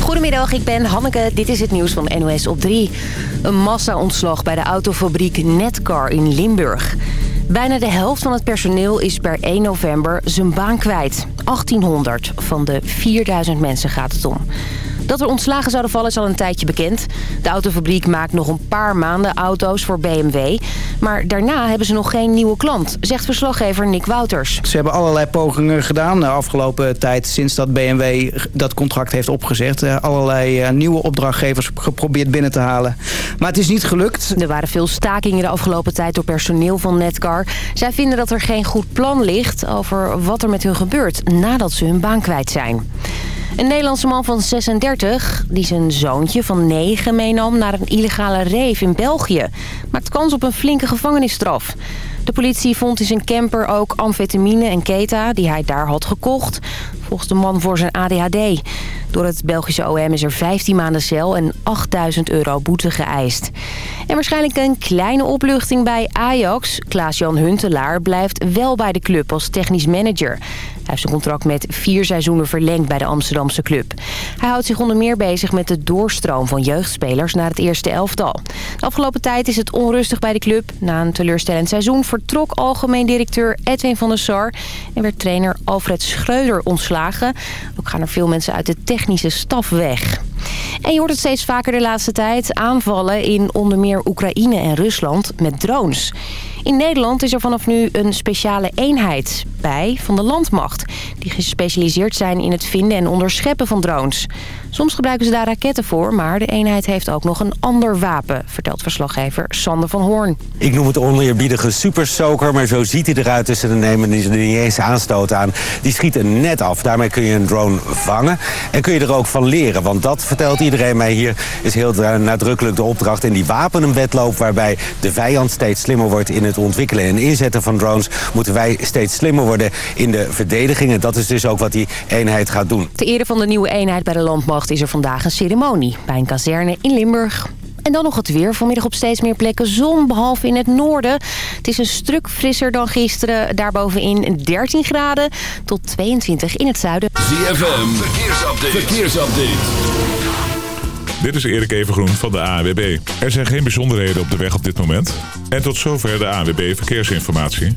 Goedemiddag, ik ben Hanneke. Dit is het nieuws van NOS op 3. Een massa-ontslag bij de autofabriek Netcar in Limburg. Bijna de helft van het personeel is per 1 november zijn baan kwijt. 1800 van de 4000 mensen gaat het om. Dat er ontslagen zouden vallen is al een tijdje bekend. De autofabriek maakt nog een paar maanden auto's voor BMW. Maar daarna hebben ze nog geen nieuwe klant, zegt verslaggever Nick Wouters. Ze hebben allerlei pogingen gedaan de afgelopen tijd... sinds dat BMW dat contract heeft opgezegd. Eh, allerlei eh, nieuwe opdrachtgevers geprobeerd binnen te halen. Maar het is niet gelukt. Er waren veel stakingen de afgelopen tijd door personeel van Netcar. Zij vinden dat er geen goed plan ligt over wat er met hun gebeurt... nadat ze hun baan kwijt zijn. Een Nederlandse man van 36, die zijn zoontje van 9 meenam naar een illegale rave in België, maakt kans op een flinke gevangenisstraf. De politie vond in zijn camper ook amfetamine en keta die hij daar had gekocht. Volgens de man voor zijn ADHD. Door het Belgische OM is er 15 maanden cel en 8000 euro boete geëist. En waarschijnlijk een kleine opluchting bij Ajax. Klaas-Jan Huntelaar blijft wel bij de club als technisch manager. Hij heeft zijn contract met vier seizoenen verlengd bij de Amsterdamse club. Hij houdt zich onder meer bezig met de doorstroom van jeugdspelers naar het eerste elftal. De afgelopen tijd is het onrustig bij de club. Na een teleurstellend seizoen vertrok algemeen directeur Edwin van der Sar... en werd trainer Alfred Schreuder ontslagen. Ook gaan er veel mensen uit de technische staf weg. En je hoort het steeds vaker de laatste tijd aanvallen in onder meer Oekraïne en Rusland met drones. In Nederland is er vanaf nu een speciale eenheid bij van de landmacht... die gespecialiseerd zijn in het vinden en onderscheppen van drones. Soms gebruiken ze daar raketten voor, maar de eenheid heeft ook nog een ander wapen... vertelt verslaggever Sander van Hoorn. Ik noem het oneerbiedige supersoker, maar zo ziet hij eruit tussen de nemen... die er niet eens aanstoot aan. Die schiet er net af. Daarmee kun je een drone vangen en kun je er ook van leren. Want dat, vertelt iedereen mij hier, is heel nadrukkelijk de opdracht... in die wapenwetloop waarbij de vijand steeds slimmer wordt... in het ontwikkelen en inzetten van drones... moeten wij steeds slimmer worden in de verdediging. En dat is dus ook wat die eenheid gaat doen. Ter ere van de nieuwe eenheid bij de landmacht is er vandaag een ceremonie bij een kazerne in Limburg. En dan nog het weer. Vanmiddag op steeds meer plekken zon, behalve in het noorden. Het is een stuk frisser dan gisteren. Daarbovenin 13 graden tot 22 in het zuiden. ZFM, verkeersupdate. verkeersupdate. Dit is Erik Evengroen van de ANWB. Er zijn geen bijzonderheden op de weg op dit moment. En tot zover de ANWB Verkeersinformatie.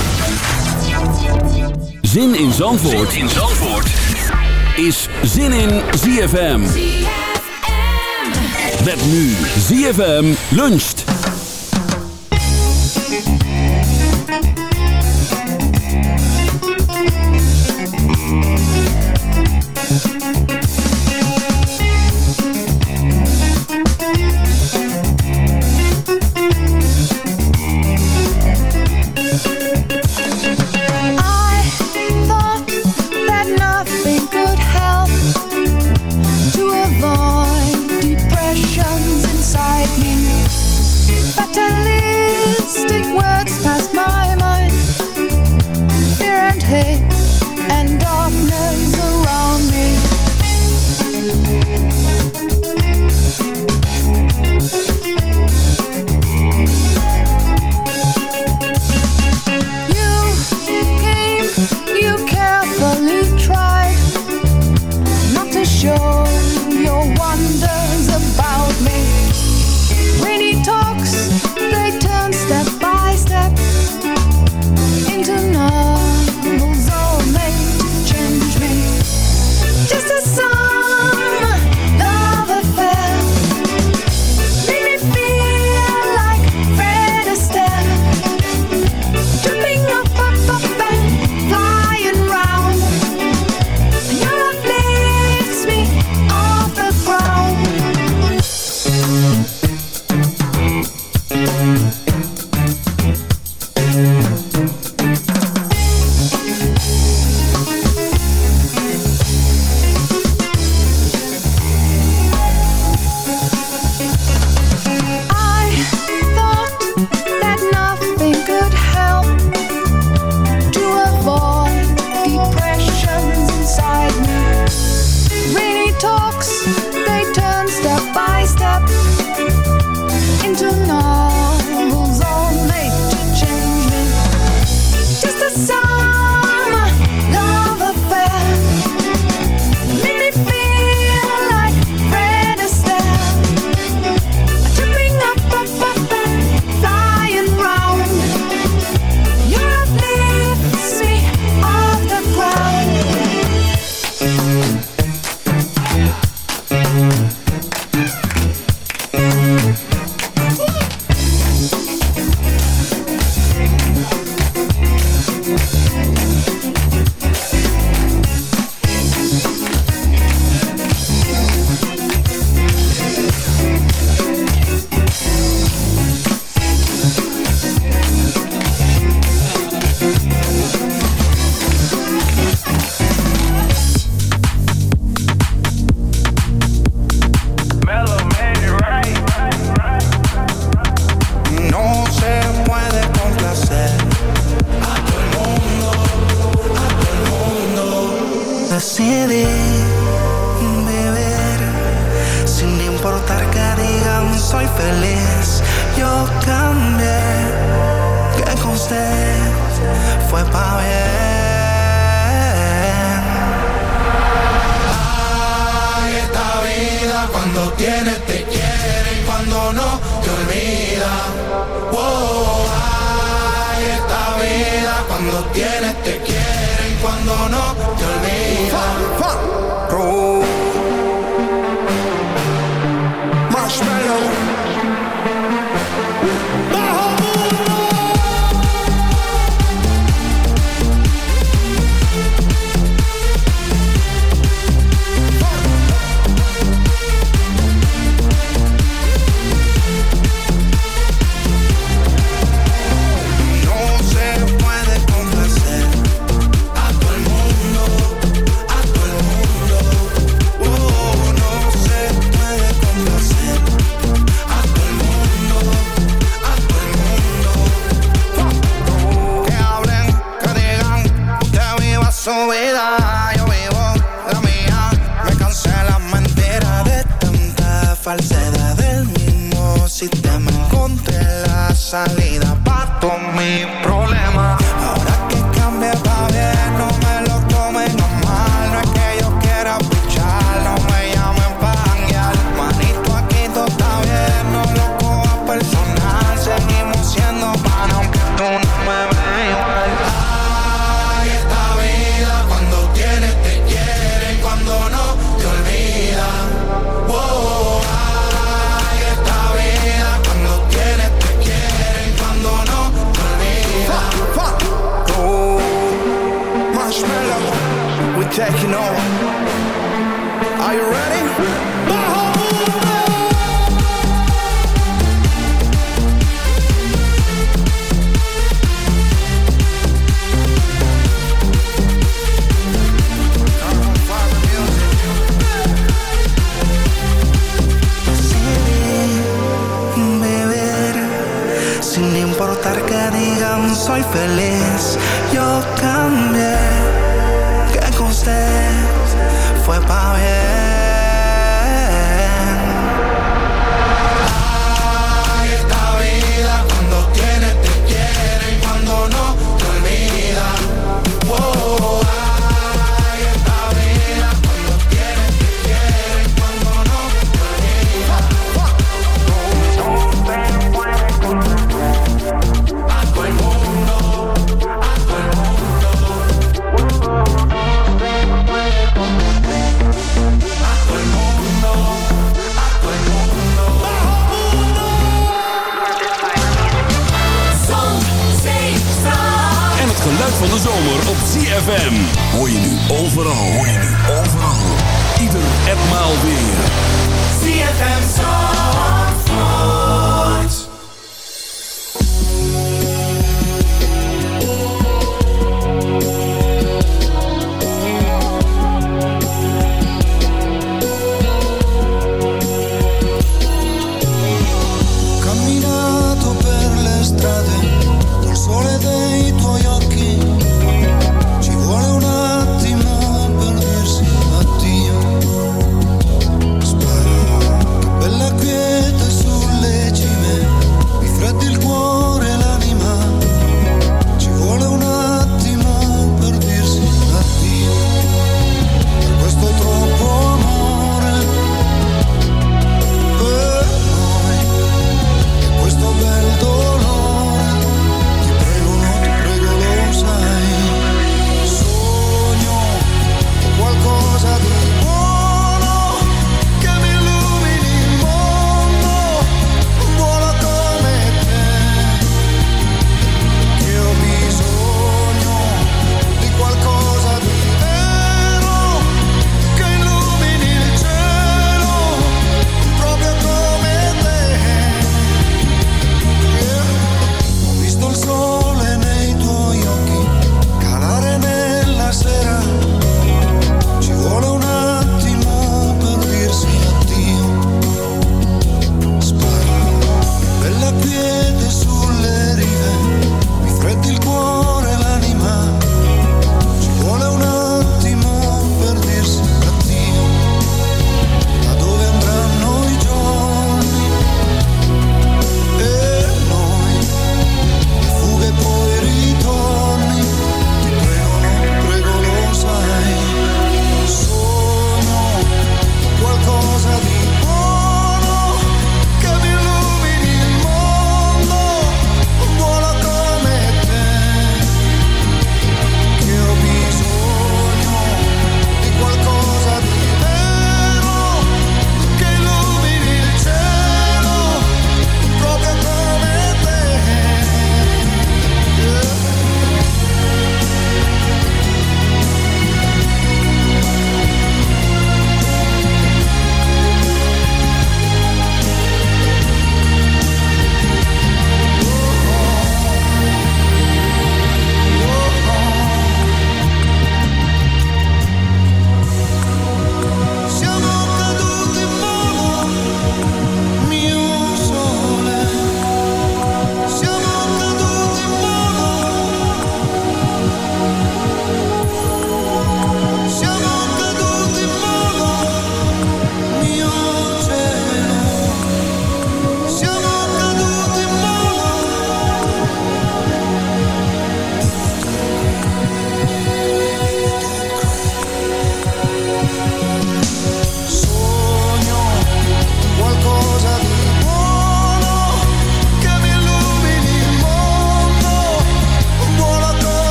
Zin in Zandvoort, in Zandvoort. is Zin in ZFM. Met nu ZFM luncht. beside me. Fatalistic words pass my mind. Fear and hate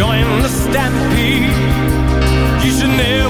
join the stampede. You should never.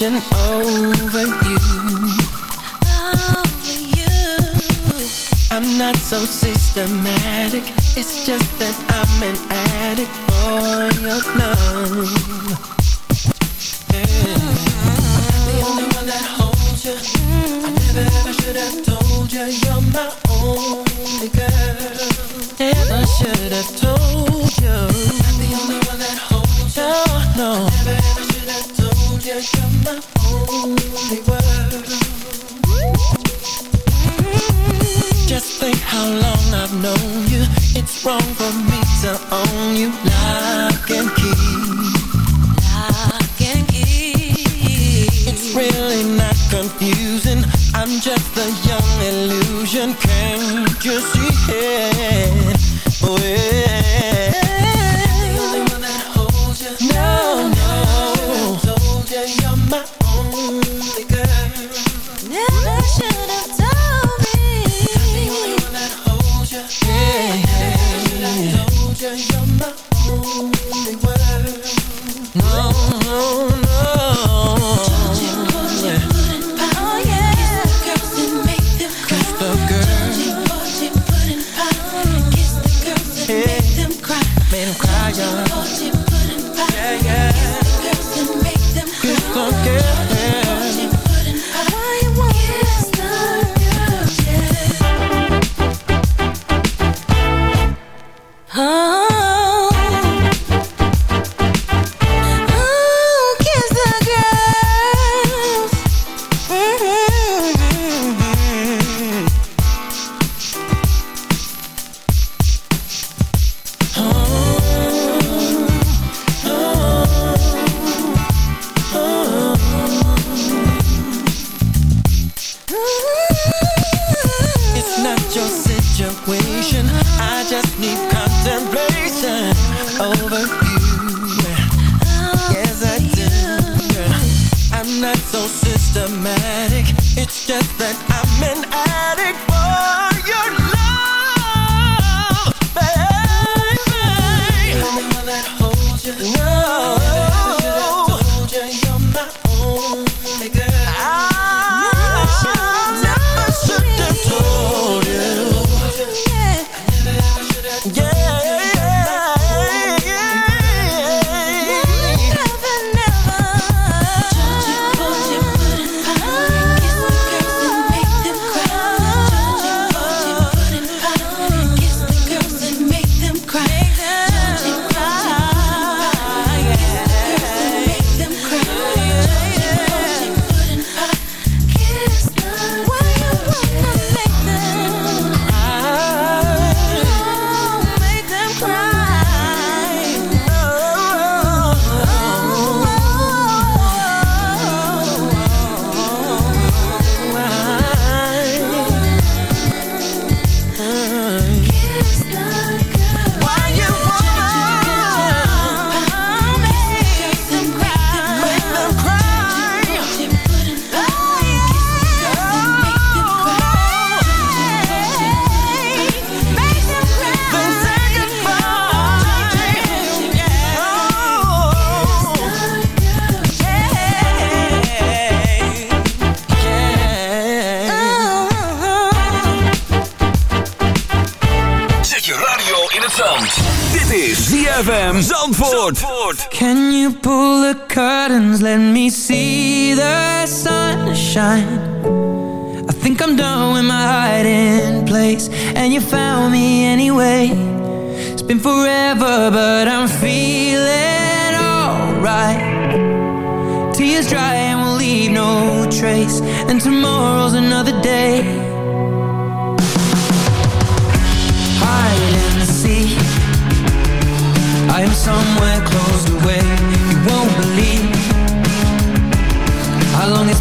attention really not confusing I'm just a young illusion Can't you see it? Oh, yeah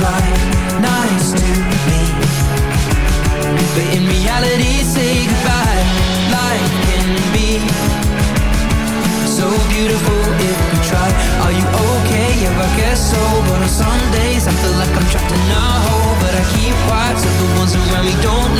Reply. Nice to me. But in reality, say goodbye. Life can be so beautiful if we try. Are you okay? Yeah, I guess so. But on some days, I feel like I'm trapped in a hole. But I keep quiet so the ones around me don't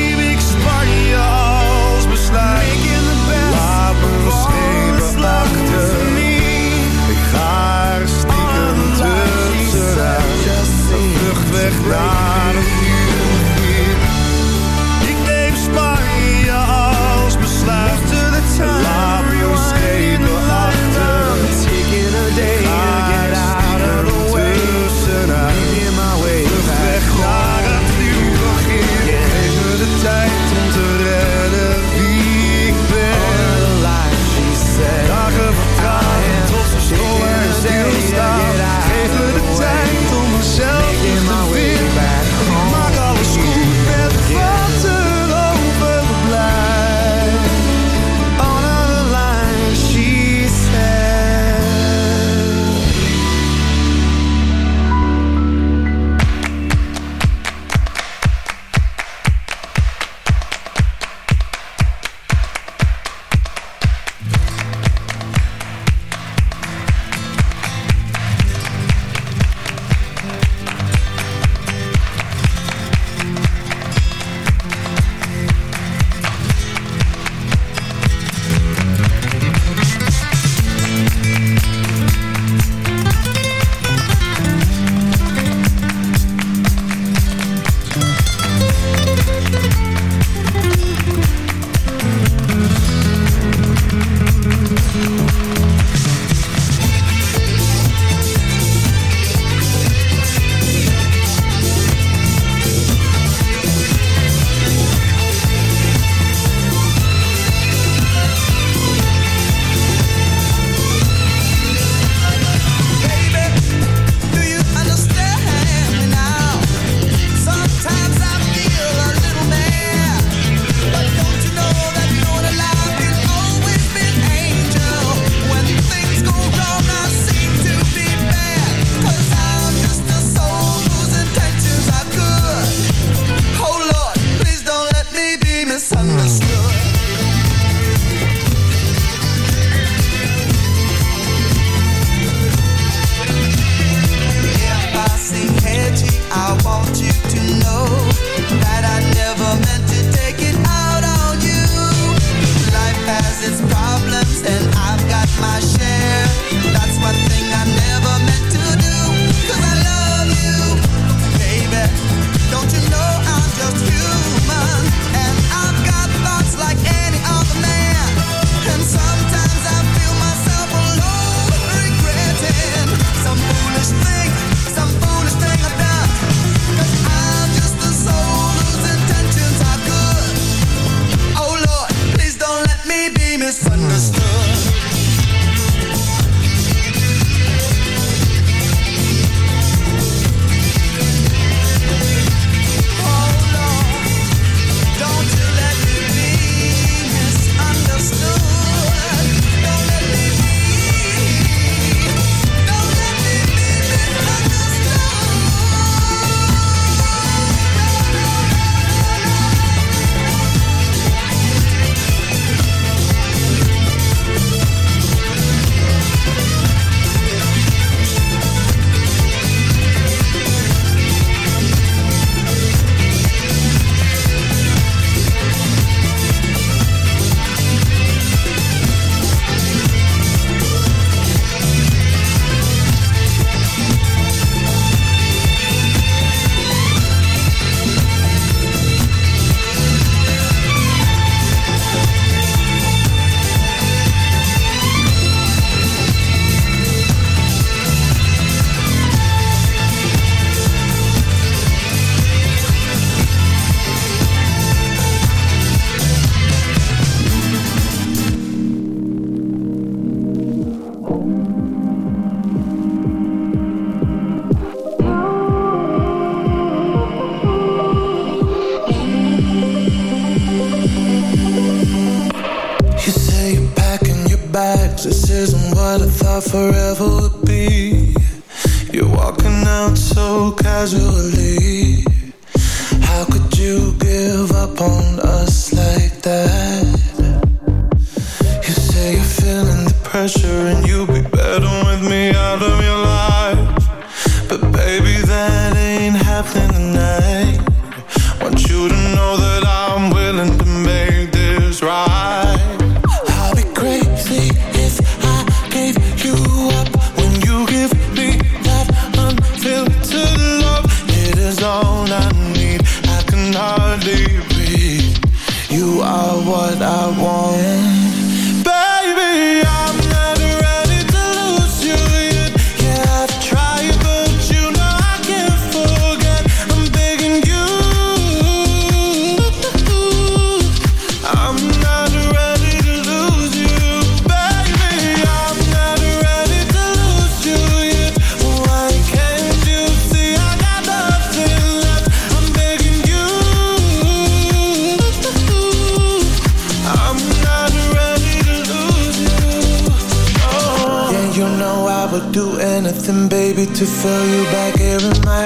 To fill you back here in my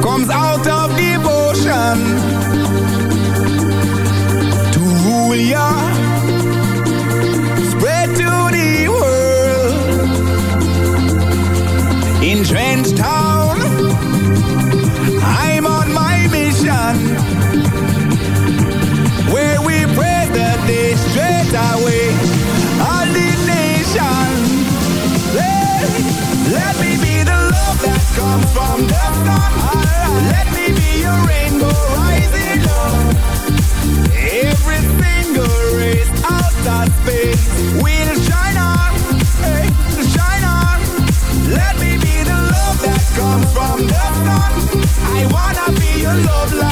kommst out of devotion. love life.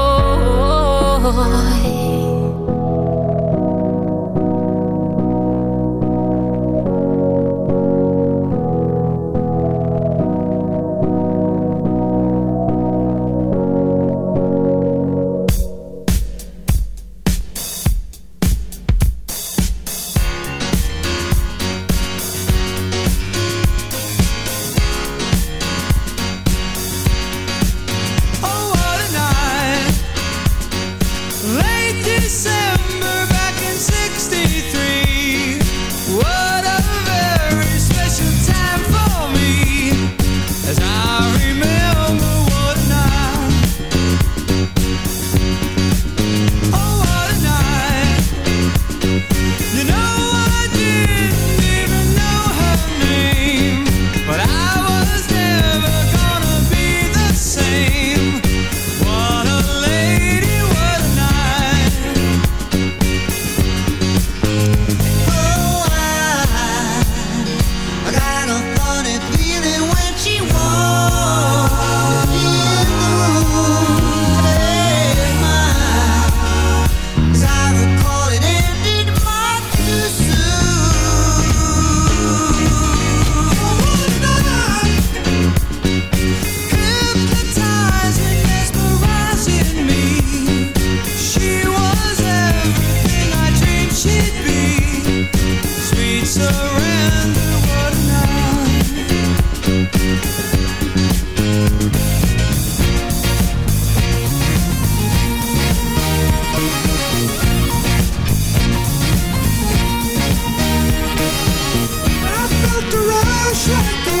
deixa ter